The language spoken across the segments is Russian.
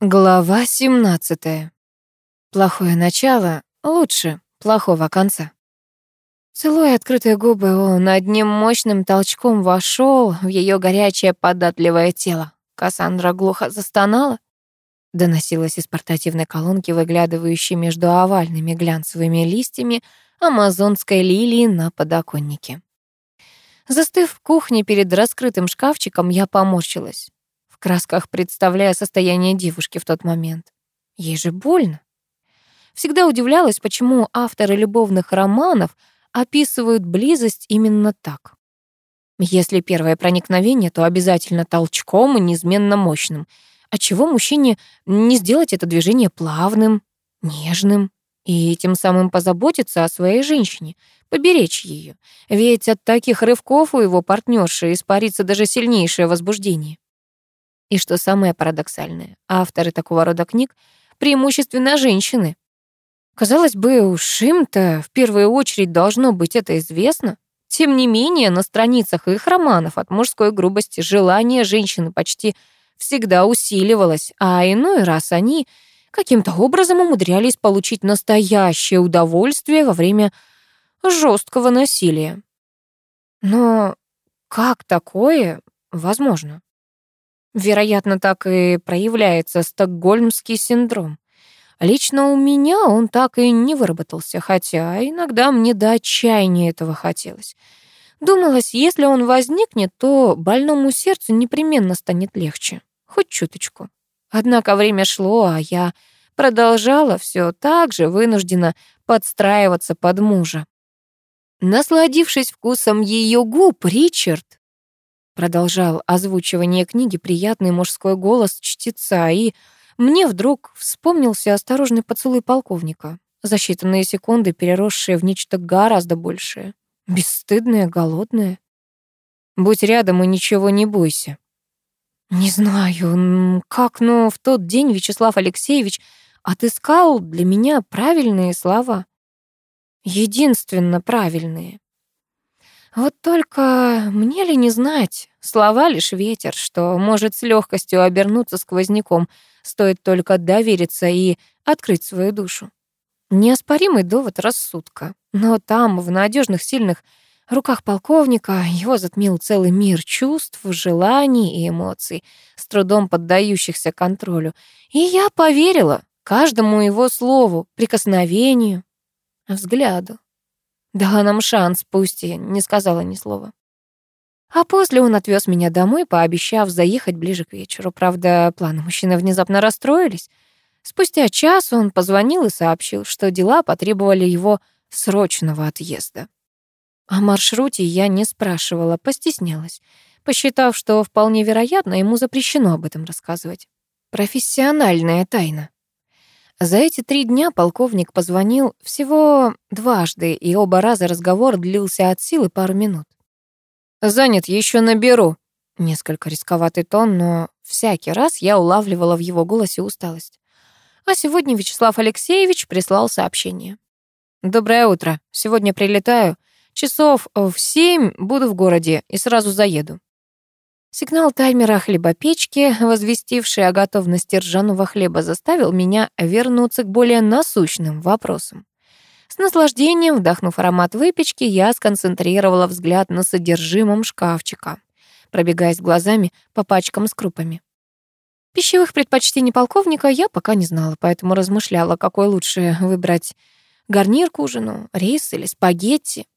Глава 17. Плохое начало лучше плохого конца. Целуя открытые губы, он одним мощным толчком вошел в ее горячее податливое тело. Кассандра глухо застонала. Доносилась из портативной колонки, выглядывающей между овальными глянцевыми листьями амазонской лилии на подоконнике. Застыв в кухне перед раскрытым шкафчиком, я поморщилась красках представляя состояние девушки в тот момент. Ей же больно. Всегда удивлялась, почему авторы любовных романов описывают близость именно так. Если первое проникновение, то обязательно толчком и неизменно мощным. Отчего мужчине не сделать это движение плавным, нежным и тем самым позаботиться о своей женщине, поберечь ее? Ведь от таких рывков у его партнерши испарится даже сильнейшее возбуждение. И что самое парадоксальное, авторы такого рода книг преимущественно женщины. Казалось бы, уж им-то в первую очередь должно быть это известно. Тем не менее, на страницах их романов от мужской грубости желание женщины почти всегда усиливалось, а иной раз они каким-то образом умудрялись получить настоящее удовольствие во время жесткого насилия. Но как такое возможно? Вероятно, так и проявляется стокгольмский синдром. Лично у меня он так и не выработался, хотя иногда мне до отчаяния этого хотелось. Думалось, если он возникнет, то больному сердцу непременно станет легче. Хоть чуточку. Однако время шло, а я продолжала все так же вынуждена подстраиваться под мужа. Насладившись вкусом ее губ, Ричард Продолжал озвучивание книги приятный мужской голос чтеца, и мне вдруг вспомнился осторожный поцелуй полковника, за считанные секунды переросшие в нечто гораздо большее. Бесстыдное, голодное. Будь рядом и ничего не бойся. Не знаю, как, но в тот день Вячеслав Алексеевич отыскал для меня правильные слова. Единственно правильные. Вот только мне ли не знать, слова лишь ветер, что может с легкостью обернуться сквозняком, стоит только довериться и открыть свою душу. Неоспоримый довод рассудка. Но там, в надежных, сильных руках полковника, его затмил целый мир чувств, желаний и эмоций, с трудом поддающихся контролю. И я поверила каждому его слову, прикосновению, взгляду. Дала нам шанс, пусть и не сказала ни слова. А после он отвез меня домой, пообещав заехать ближе к вечеру. Правда, планы мужчины внезапно расстроились. Спустя час он позвонил и сообщил, что дела потребовали его срочного отъезда. О маршруте я не спрашивала, постеснялась, посчитав, что вполне вероятно, ему запрещено об этом рассказывать. Профессиональная тайна. За эти три дня полковник позвонил всего дважды, и оба раза разговор длился от силы пару минут. «Занят, еще наберу». Несколько рисковатый тон, но всякий раз я улавливала в его голосе усталость. А сегодня Вячеслав Алексеевич прислал сообщение. «Доброе утро. Сегодня прилетаю. Часов в семь буду в городе и сразу заеду. Сигнал таймера хлебопечки, возвестивший о готовности ржаного хлеба, заставил меня вернуться к более насущным вопросам. С наслаждением, вдохнув аромат выпечки, я сконцентрировала взгляд на содержимом шкафчика, пробегаясь глазами по пачкам с крупами. Пищевых предпочтений полковника я пока не знала, поэтому размышляла, какой лучше выбрать гарнир к ужину, рис или спагетти.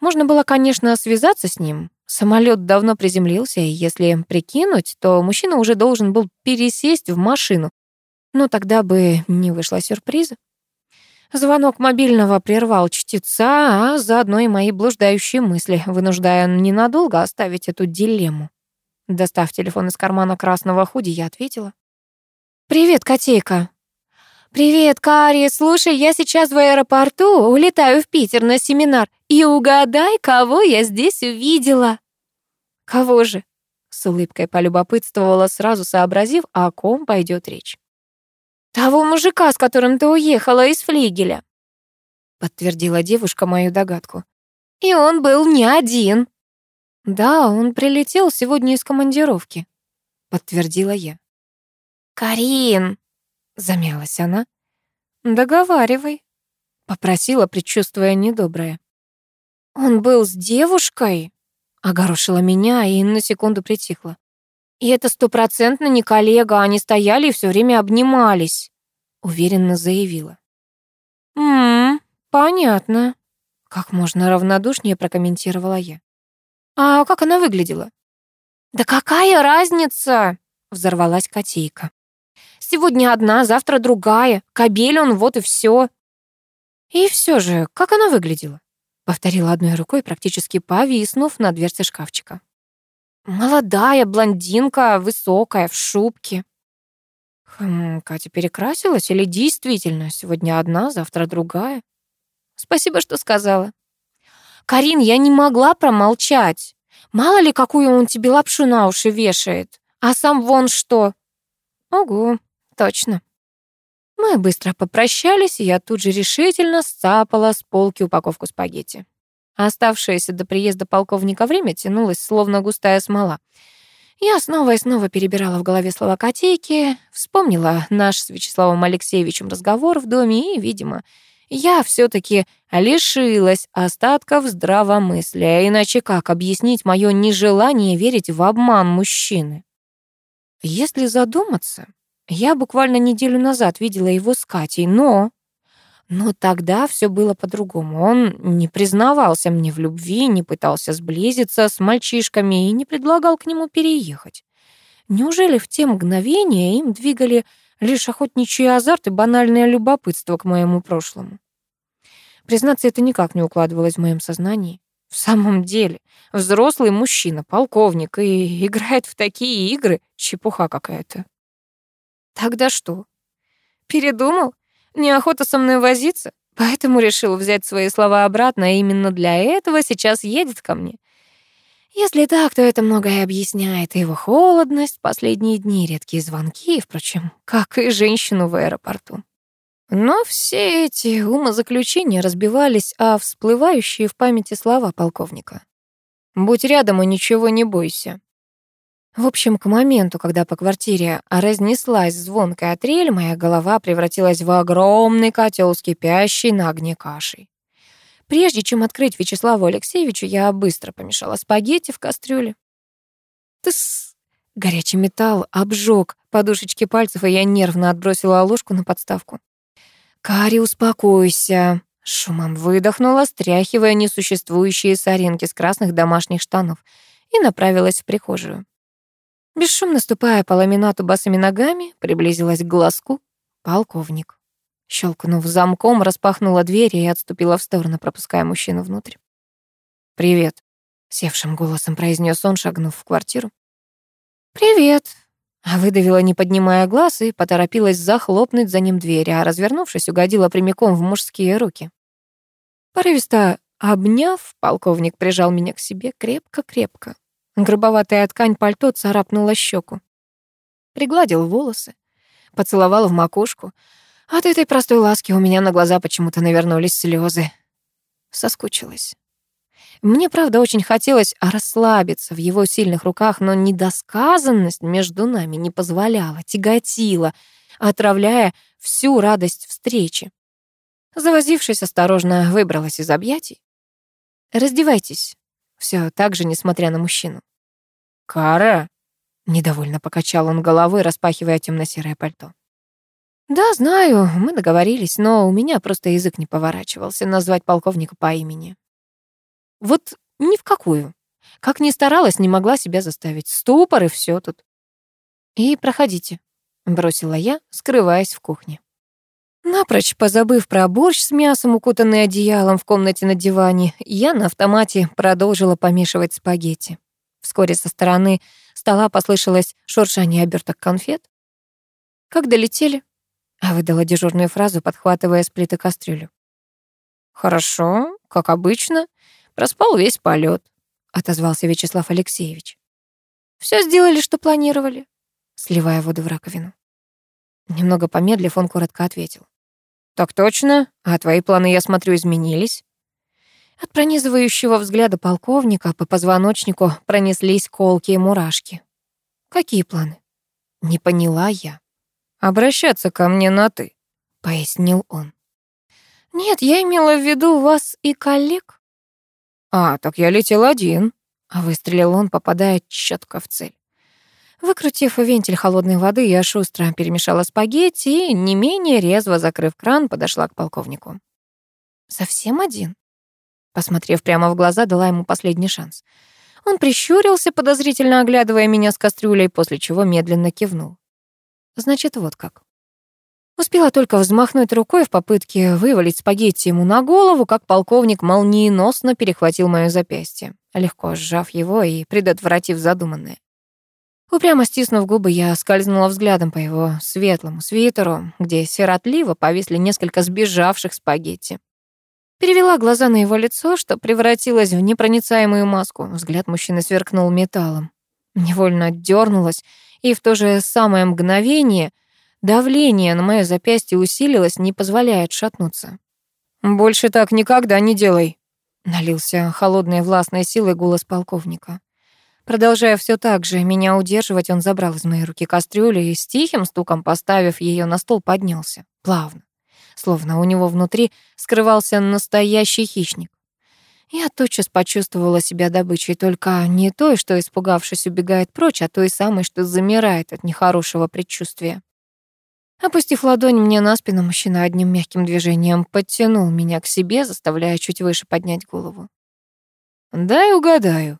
Можно было, конечно, связаться с ним, Самолет давно приземлился, и если прикинуть, то мужчина уже должен был пересесть в машину. Но тогда бы не вышло сюрприза. Звонок мобильного прервал чтеца, а заодно и мои блуждающие мысли, вынуждая ненадолго оставить эту дилемму. Достав телефон из кармана красного худи, я ответила. «Привет, котейка». «Привет, Кари. Слушай, я сейчас в аэропорту, улетаю в Питер на семинар. И угадай, кого я здесь увидела». «Кого же?» — с улыбкой полюбопытствовала, сразу сообразив, о ком пойдет речь. «Того мужика, с которым ты уехала из флигеля», — подтвердила девушка мою догадку. «И он был не один». «Да, он прилетел сегодня из командировки», — подтвердила я. «Карин!» — замялась она. «Договаривай», — попросила, предчувствуя недоброе. «Он был с девушкой?» — огорошила меня и на секунду притихла. «И это стопроцентно не коллега, они стояли и все время обнимались», — уверенно заявила. «Ммм, понятно», — как можно равнодушнее прокомментировала я. «А как она выглядела?» «Да какая разница?» — взорвалась котейка. «Сегодня одна, завтра другая. Кобель он, вот и все. «И все же, как она выглядела?» — повторила одной рукой, практически повиснув на дверце шкафчика. «Молодая, блондинка, высокая, в шубке». Хм, Катя перекрасилась или действительно сегодня одна, завтра другая? Спасибо, что сказала. Карин, я не могла промолчать. Мало ли, какую он тебе лапшу на уши вешает. А сам вон что. Ого, точно. Мы быстро попрощались, и я тут же решительно сцапала с полки упаковку спагетти. Оставшееся до приезда полковника время тянулось, словно густая смола. Я снова и снова перебирала в голове слова котейки, вспомнила наш с Вячеславом Алексеевичем разговор в доме и, видимо, я все таки лишилась остатков здравомыслия, иначе как объяснить мое нежелание верить в обман мужчины? Если задуматься, я буквально неделю назад видела его с Катей, но... Но тогда все было по-другому. Он не признавался мне в любви, не пытался сблизиться с мальчишками и не предлагал к нему переехать. Неужели в те мгновения им двигали лишь охотничий азарт и банальное любопытство к моему прошлому? Признаться, это никак не укладывалось в моем сознании. В самом деле, взрослый мужчина, полковник, и играет в такие игры, чепуха какая-то. Тогда что? Передумал? Неохота со мной возиться? Поэтому решил взять свои слова обратно, и именно для этого сейчас едет ко мне. Если так, то это многое объясняет. Его холодность, последние дни, редкие звонки, впрочем, как и женщину в аэропорту. Но все эти умозаключения разбивались о всплывающие в памяти слова полковника. «Будь рядом и ничего не бойся». В общем, к моменту, когда по квартире разнеслась звонкая трель, моя голова превратилась в огромный котел с кипящей на огне кашей. Прежде чем открыть Вячеславу Алексеевичу, я быстро помешала спагетти в кастрюле. Тыс! Горячий металл обжег подушечки пальцев, и я нервно отбросила ложку на подставку. «Кари, успокойся!» Шумом выдохнула, стряхивая несуществующие соринки с красных домашних штанов, и направилась в прихожую. Бесшумно ступая по ламинату босыми ногами, приблизилась к глазку полковник. Щелкнув замком, распахнула дверь и отступила в сторону, пропуская мужчину внутрь. «Привет», — севшим голосом произнес он, шагнув в квартиру. «Привет», а выдавила, не поднимая глаз, и поторопилась захлопнуть за ним дверь, а, развернувшись, угодила прямиком в мужские руки. Порывисто обняв, полковник прижал меня к себе крепко-крепко. Грубоватая ткань пальто царапнула щеку. Пригладил волосы, поцеловал в макушку. От этой простой ласки у меня на глаза почему-то навернулись слезы. Соскучилась. Мне, правда, очень хотелось расслабиться в его сильных руках, но недосказанность между нами не позволяла, тяготила, отравляя всю радость встречи. Завозившись, осторожно выбралась из объятий. «Раздевайтесь», все так же, несмотря на мужчину. «Кара!» — недовольно покачал он головой, распахивая темно-серое пальто. «Да, знаю, мы договорились, но у меня просто язык не поворачивался назвать полковника по имени. Вот ни в какую. Как ни старалась, не могла себя заставить. Ступор и все тут. «И проходите», — бросила я, скрываясь в кухне. Напрочь позабыв про борщ с мясом, укутанный одеялом в комнате на диване, я на автомате продолжила помешивать спагетти. Вскоре со стороны стола послышалось шуршание оберток конфет. «Как долетели?» — а выдала дежурную фразу, подхватывая с плиты кастрюлю. «Хорошо, как обычно. Проспал весь полет, отозвался Вячеслав Алексеевич. Все сделали, что планировали, сливая воду в раковину. Немного помедлив, он коротко ответил. «Так точно. А твои планы, я смотрю, изменились?» От пронизывающего взгляда полковника по позвоночнику пронеслись колки и мурашки. «Какие планы?» Не поняла я. обращаться ко мне на «ты», — пояснил он. «Нет, я имела в виду вас и коллег». «А, так я летел один», — выстрелил он, попадая четко в цель. Выкрутив вентиль холодной воды, я шустро перемешала спагетти и, не менее резво закрыв кран, подошла к полковнику. «Совсем один?» Посмотрев прямо в глаза, дала ему последний шанс. Он прищурился, подозрительно оглядывая меня с кастрюлей, после чего медленно кивнул. «Значит, вот как». Успела только взмахнуть рукой в попытке вывалить спагетти ему на голову, как полковник молниеносно перехватил моё запястье, легко сжав его и предотвратив задуманное. Упрямо стиснув губы, я скользнула взглядом по его светлому свитеру, где сиротливо повисли несколько сбежавших спагетти. Перевела глаза на его лицо, что превратилось в непроницаемую маску. Взгляд мужчины сверкнул металлом. Невольно дернулась, и в то же самое мгновение давление на моё запястье усилилось, не позволяя отшатнуться. «Больше так никогда не делай», — налился холодной властной силой голос полковника. Продолжая все так же меня удерживать, он забрал из моей руки кастрюлю и с тихим стуком, поставив ее на стол, поднялся. Плавно. Словно у него внутри скрывался настоящий хищник. Я тотчас почувствовала себя добычей, только не той, что, испугавшись, убегает прочь, а той самой, что замирает от нехорошего предчувствия. Опустив ладонь мне на спину, мужчина одним мягким движением подтянул меня к себе, заставляя чуть выше поднять голову. «Дай угадаю»,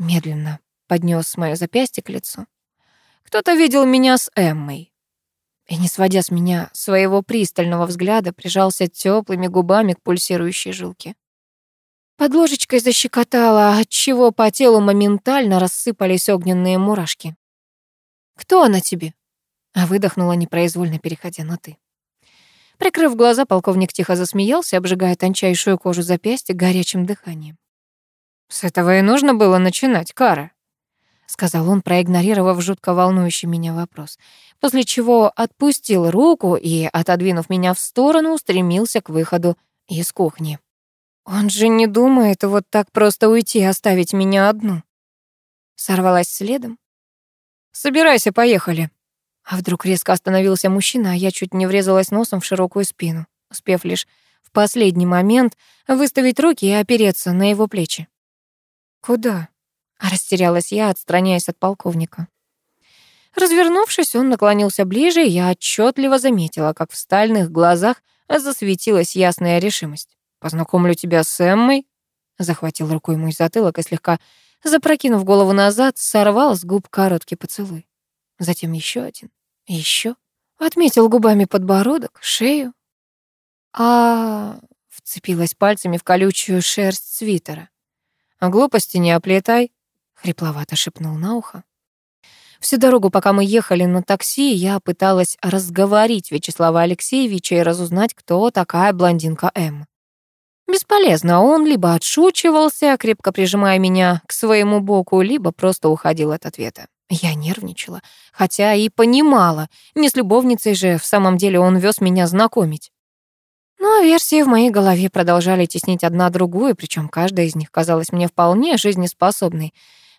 Медленно поднес моё запястье к лицу. Кто-то видел меня с Эммой. И, не сводя с меня своего пристального взгляда, прижался теплыми губами к пульсирующей жилке. Под ложечкой защекотало, отчего по телу моментально рассыпались огненные мурашки. «Кто она тебе?» А выдохнула непроизвольно, переходя на «ты». Прикрыв глаза, полковник тихо засмеялся, обжигая тончайшую кожу запястья горячим дыханием. «С этого и нужно было начинать, Кара», — сказал он, проигнорировав жутко волнующий меня вопрос, после чего отпустил руку и, отодвинув меня в сторону, устремился к выходу из кухни. «Он же не думает вот так просто уйти и оставить меня одну». Сорвалась следом. «Собирайся, поехали». А вдруг резко остановился мужчина, а я чуть не врезалась носом в широкую спину, успев лишь в последний момент выставить руки и опереться на его плечи. «Куда?» — растерялась я, отстраняясь от полковника. Развернувшись, он наклонился ближе, и я отчетливо заметила, как в стальных глазах засветилась ясная решимость. «Познакомлю тебя с Эммой», — захватил рукой мой затылок и слегка, запрокинув голову назад, сорвал с губ короткий поцелуй. Затем еще один, еще. Отметил губами подбородок, шею. А, вцепилась пальцами в колючую шерсть свитера. А глупости не оплетай», — хрипловато шепнул на ухо. Всю дорогу, пока мы ехали на такси, я пыталась разговорить Вячеслава Алексеевича и разузнать, кто такая блондинка М. Бесполезно, он либо отшучивался, крепко прижимая меня к своему боку, либо просто уходил от ответа. Я нервничала, хотя и понимала, не с любовницей же в самом деле он вез меня знакомить. Но версии в моей голове продолжали теснить одна другую, причем каждая из них казалась мне вполне жизнеспособной.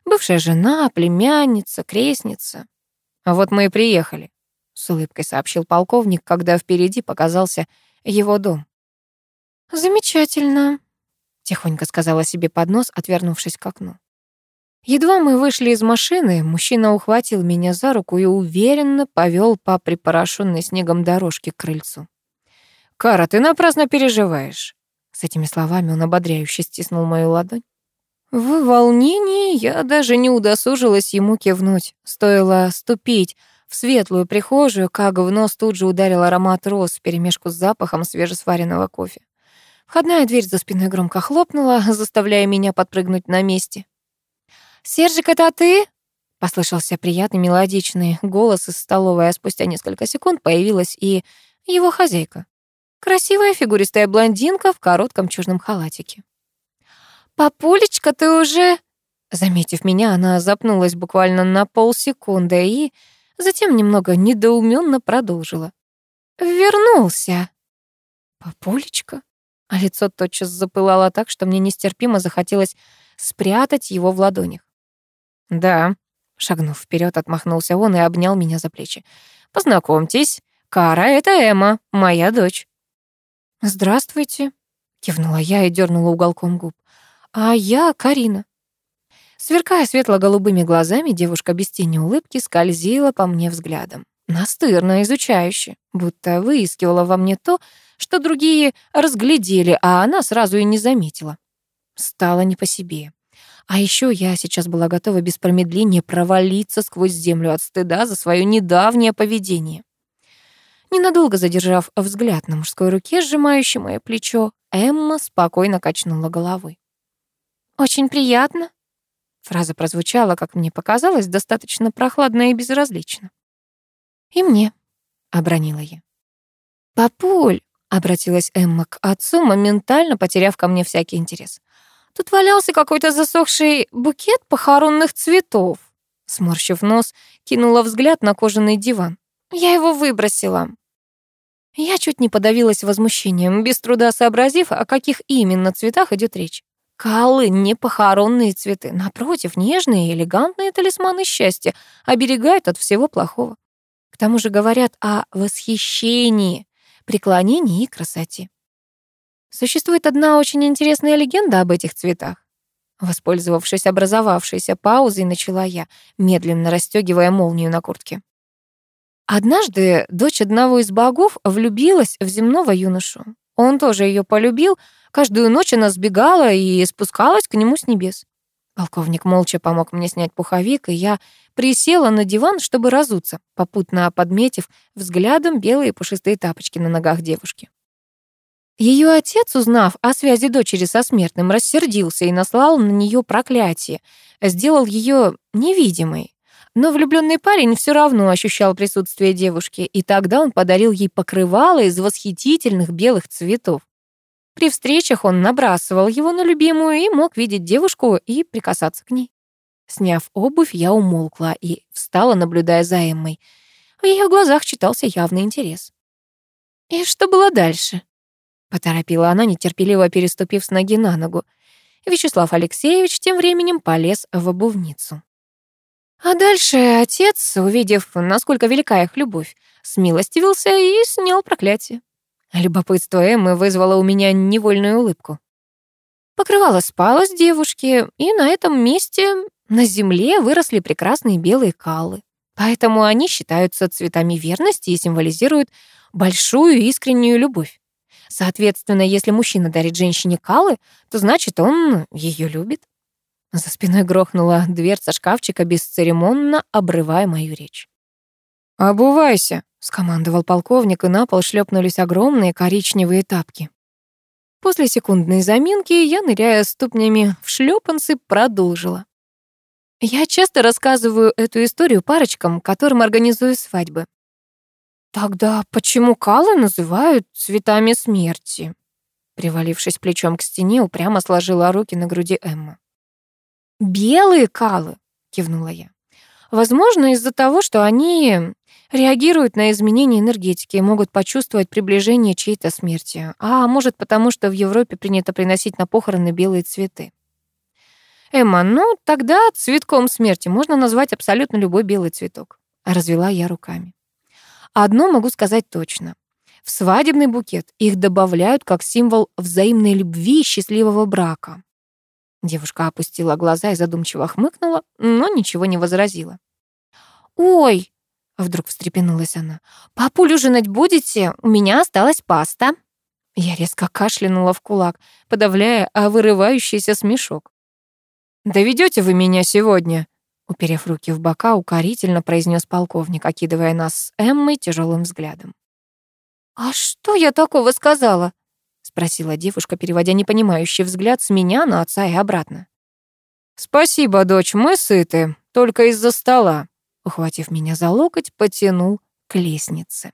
Бывшая жена, племянница, крестница. А вот мы и приехали, с улыбкой сообщил полковник, когда впереди показался его дом. Замечательно, тихонько сказала себе под нос, отвернувшись к окну. Едва мы вышли из машины, мужчина ухватил меня за руку и уверенно повел по припорошенной снегом дорожке к крыльцу. «Кара, ты напрасно переживаешь». С этими словами он ободряюще стиснул мою ладонь. В волнении я даже не удосужилась ему кивнуть. Стоило ступить в светлую прихожую, как в нос тут же ударил аромат роз вперемешку с запахом свежесваренного кофе. Входная дверь за спиной громко хлопнула, заставляя меня подпрыгнуть на месте. «Сержик, это ты?» Послышался приятный мелодичный голос из столовой, а спустя несколько секунд появилась и его хозяйка. Красивая фигуристая блондинка в коротком черном халатике. «Папулечка, ты уже...» Заметив меня, она запнулась буквально на полсекунды и затем немного недоуменно продолжила. «Вернулся». «Папулечка?» А лицо тотчас запылало так, что мне нестерпимо захотелось спрятать его в ладонях. «Да», — шагнув вперед, отмахнулся он и обнял меня за плечи. Познакомьтесь, Кара — это Эмма, моя дочь». «Здравствуйте», — кивнула я и дернула уголком губ. «А я Карина». Сверкая светло-голубыми глазами, девушка без тени улыбки скользила по мне взглядом. Настырно, изучающе, будто выискивала во мне то, что другие разглядели, а она сразу и не заметила. Стало не по себе. А еще я сейчас была готова без промедления провалиться сквозь землю от стыда за свое недавнее поведение. Ненадолго задержав взгляд на мужской руке, сжимающей мое плечо, Эмма спокойно качнула головой. «Очень приятно», Фраза прозвучала, как мне показалось, достаточно прохладно и безразлично. «И мне», — обронила я. «Папуль», — обратилась Эмма к отцу, моментально потеряв ко мне всякий интерес. «Тут валялся какой-то засохший букет похоронных цветов». Сморщив нос, кинула взгляд на кожаный диван. «Я его выбросила». Я чуть не подавилась возмущением, без труда сообразив, о каких именно цветах идет речь. Каллы — не похоронные цветы. Напротив, нежные и элегантные талисманы счастья оберегают от всего плохого. К тому же говорят о восхищении, преклонении и красоте. Существует одна очень интересная легенда об этих цветах. Воспользовавшись образовавшейся паузой, начала я, медленно расстегивая молнию на куртке. Однажды дочь одного из богов влюбилась в земного юношу. Он тоже ее полюбил, Каждую ночь она сбегала и спускалась к нему с небес. Полковник молча помог мне снять пуховик, и я присела на диван, чтобы разуться, попутно подметив взглядом белые пушистые тапочки на ногах девушки. Ее отец, узнав о связи дочери со смертным, рассердился и наслал на нее проклятие, сделал ее невидимой. Но влюбленный парень все равно ощущал присутствие девушки, и тогда он подарил ей покрывало из восхитительных белых цветов. При встречах он набрасывал его на любимую и мог видеть девушку и прикасаться к ней. Сняв обувь, я умолкла и встала, наблюдая за Эммой. В ее глазах читался явный интерес. «И что было дальше?» — поторопила она, нетерпеливо переступив с ноги на ногу. Вячеслав Алексеевич тем временем полез в обувницу. А дальше отец, увидев, насколько велика их любовь, смилостивился и снял проклятие. Любопытство Эммы вызвало у меня невольную улыбку. Покрывало спало с девушки, и на этом месте на земле выросли прекрасные белые каллы. Поэтому они считаются цветами верности и символизируют большую искреннюю любовь. Соответственно, если мужчина дарит женщине калы, то значит, он ее любит. За спиной грохнула дверца шкафчика, бесцеремонно обрывая мою речь. «Обувайся», — скомандовал полковник, и на пол шлепнулись огромные коричневые тапки. После секундной заминки я, ныряя ступнями в шлепанцы, продолжила. Я часто рассказываю эту историю парочкам, которым организую свадьбы. Тогда почему калы называют цветами смерти? Привалившись плечом к стене, упрямо сложила руки на груди Эмма. «Белые калы», — кивнула я. «Возможно, из-за того, что они реагируют на изменения энергетики и могут почувствовать приближение чьей-то смерти. А может, потому что в Европе принято приносить на похороны белые цветы. Эмма, ну тогда цветком смерти можно назвать абсолютно любой белый цветок. Развела я руками. Одно могу сказать точно. В свадебный букет их добавляют как символ взаимной любви и счастливого брака. Девушка опустила глаза и задумчиво хмыкнула, но ничего не возразила. «Ой, Вдруг встрепенулась она. «Папуль, ужинать будете? У меня осталась паста». Я резко кашлянула в кулак, подавляя вырывающийся смешок. «Доведете вы меня сегодня?» Уперев руки в бока, укорительно произнес полковник, окидывая нас с Эммой тяжелым взглядом. «А что я такого сказала?» — спросила девушка, переводя непонимающий взгляд с меня на отца и обратно. «Спасибо, дочь, мы сыты, только из-за стола», ухватив меня за локоть, потянул к лестнице.